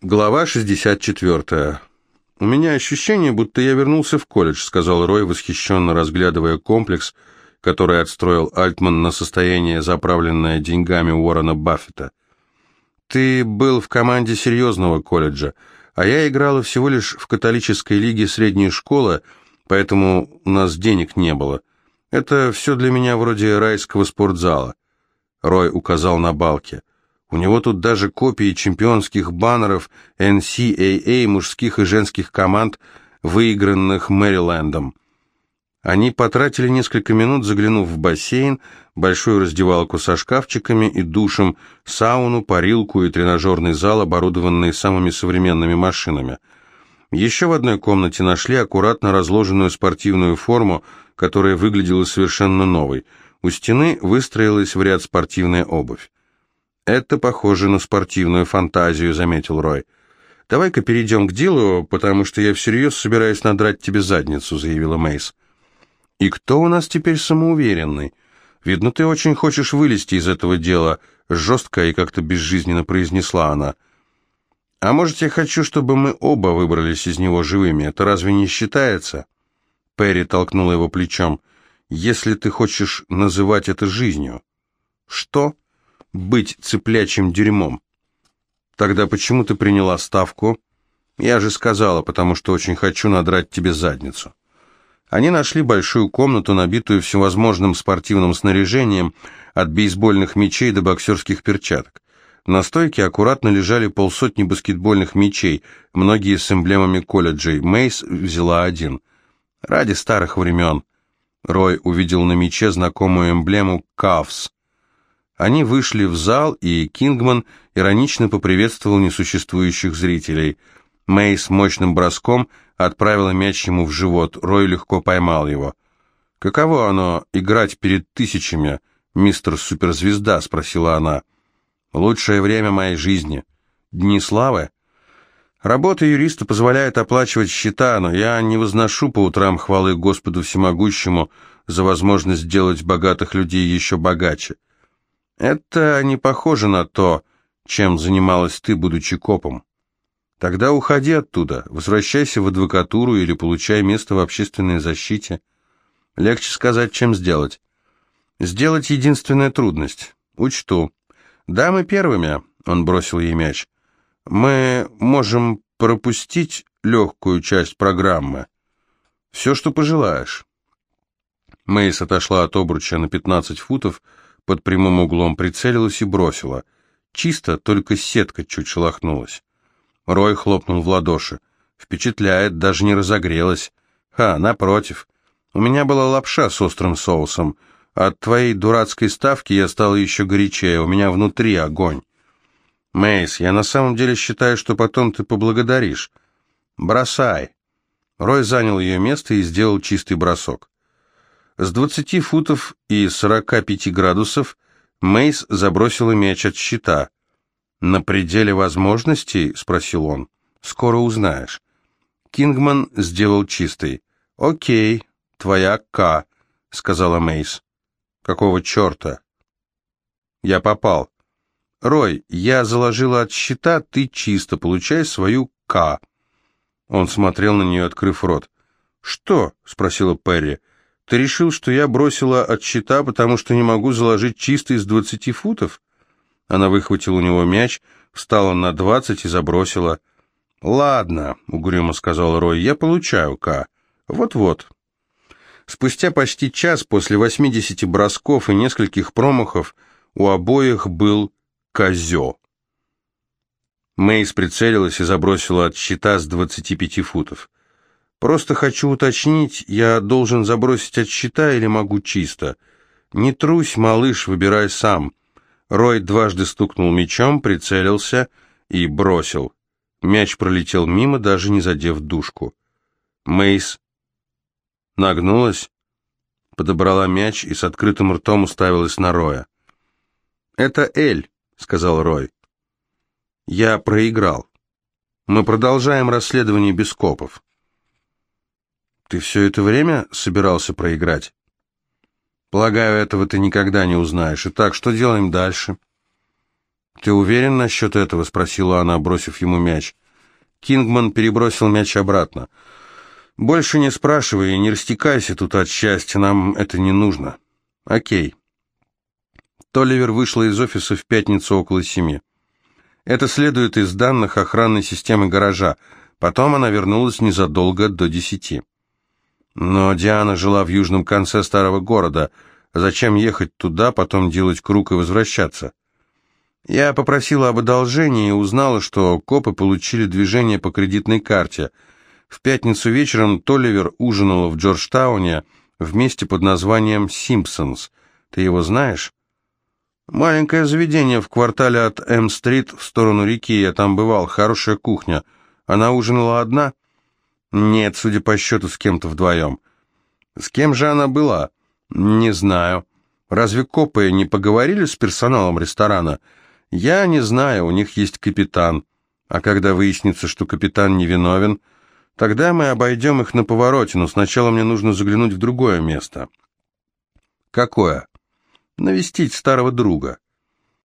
Глава 64. «У меня ощущение, будто я вернулся в колледж», — сказал Рой, восхищенно разглядывая комплекс, который отстроил Альтман на состояние, заправленное деньгами Уоррена Баффета. «Ты был в команде серьезного колледжа, а я играла всего лишь в католической лиге средней школы, поэтому у нас денег не было. Это все для меня вроде райского спортзала». Рой указал на балки. У него тут даже копии чемпионских баннеров NCAA мужских и женских команд, выигранных Мэрилендом. Они потратили несколько минут, заглянув в бассейн, большую раздевалку со шкафчиками и душем, сауну, парилку и тренажерный зал, оборудованный самыми современными машинами. Еще в одной комнате нашли аккуратно разложенную спортивную форму, которая выглядела совершенно новой. У стены выстроилась в ряд спортивная обувь. «Это похоже на спортивную фантазию», — заметил Рой. «Давай-ка перейдем к делу, потому что я всерьез собираюсь надрать тебе задницу», — заявила Мейс. «И кто у нас теперь самоуверенный? Видно, ты очень хочешь вылезти из этого дела», — жестко и как-то безжизненно произнесла она. «А может, я хочу, чтобы мы оба выбрались из него живыми? Это разве не считается?» Перри толкнула его плечом. «Если ты хочешь называть это жизнью». «Что?» Быть цыплячьим дерьмом. Тогда почему ты приняла ставку? Я же сказала, потому что очень хочу надрать тебе задницу. Они нашли большую комнату, набитую всевозможным спортивным снаряжением, от бейсбольных мячей до боксерских перчаток. На стойке аккуратно лежали полсотни баскетбольных мячей, многие с эмблемами колледжей. Мейс взяла один. Ради старых времен. Рой увидел на мяче знакомую эмблему «Кавс». Они вышли в зал, и Кингман иронично поприветствовал несуществующих зрителей. Мэй с мощным броском отправила мяч ему в живот, Рой легко поймал его. «Каково оно играть перед тысячами, мистер Суперзвезда?» — спросила она. «Лучшее время моей жизни. Дни славы?» Работа юриста позволяет оплачивать счета, но я не возношу по утрам хвалы Господу Всемогущему за возможность сделать богатых людей еще богаче. Это не похоже на то, чем занималась ты, будучи копом. Тогда уходи оттуда, возвращайся в адвокатуру или получай место в общественной защите. Легче сказать, чем сделать. Сделать единственная трудность. Учту. Да, мы первыми, он бросил ей мяч. Мы можем пропустить легкую часть программы. Все, что пожелаешь. Мейс отошла от обруча на 15 футов, под прямым углом прицелилась и бросила. Чисто, только сетка чуть шелохнулась. Рой хлопнул в ладоши. Впечатляет, даже не разогрелась. Ха, напротив. У меня была лапша с острым соусом. От твоей дурацкой ставки я стал еще горячее, у меня внутри огонь. Мейс, я на самом деле считаю, что потом ты поблагодаришь. Бросай. Рой занял ее место и сделал чистый бросок. С 20 футов и 45 градусов Мейс забросила мяч от щита. «На пределе возможностей?» — спросил он. «Скоро узнаешь». Кингман сделал чистый. «Окей, твоя К», — сказала Мейс. «Какого черта?» «Я попал». «Рой, я заложила от щита, ты чисто, получай свою К». Он смотрел на нее, открыв рот. «Что?» — спросила Перри. Ты решил, что я бросила от щита, потому что не могу заложить чисто из двадцати футов?» Она выхватила у него мяч, встала на двадцать и забросила. «Ладно», — угрюмо сказал Рой, — «я получаю К. Вот-вот». Спустя почти час после восьмидесяти бросков и нескольких промахов у обоих был козё. Мэйс прицелилась и забросила от щита с двадцати пяти футов. Просто хочу уточнить, я должен забросить от щита или могу чисто? Не трусь, малыш, выбирай сам. Рой дважды стукнул мечом, прицелился и бросил. Мяч пролетел мимо, даже не задев дужку. Мейс нагнулась, подобрала мяч и с открытым ртом уставилась на Роя. «Это Эль», — сказал Рой. «Я проиграл. Мы продолжаем расследование без копов». Ты все это время собирался проиграть? Полагаю, этого ты никогда не узнаешь. Итак, что делаем дальше? «Ты уверен насчет этого?» — спросила она, бросив ему мяч. Кингман перебросил мяч обратно. «Больше не спрашивай и не растекайся тут от счастья, нам это не нужно». «Окей». Толливер вышла из офиса в пятницу около семи. Это следует из данных охранной системы гаража. Потом она вернулась незадолго до десяти. Но Диана жила в южном конце старого города. Зачем ехать туда, потом делать круг и возвращаться? Я попросила об одолжении и узнала, что копы получили движение по кредитной карте. В пятницу вечером Толливер ужинала в Джорджтауне в месте под названием «Симпсонс». Ты его знаешь? Маленькое заведение в квартале от М-стрит в сторону реки. Я там бывал. Хорошая кухня. Она ужинала одна? Нет, судя по счету, с кем-то вдвоем. С кем же она была? Не знаю. Разве копы не поговорили с персоналом ресторана? Я не знаю, у них есть капитан. А когда выяснится, что капитан невиновен, тогда мы обойдем их на повороте, но сначала мне нужно заглянуть в другое место. Какое? Навестить старого друга.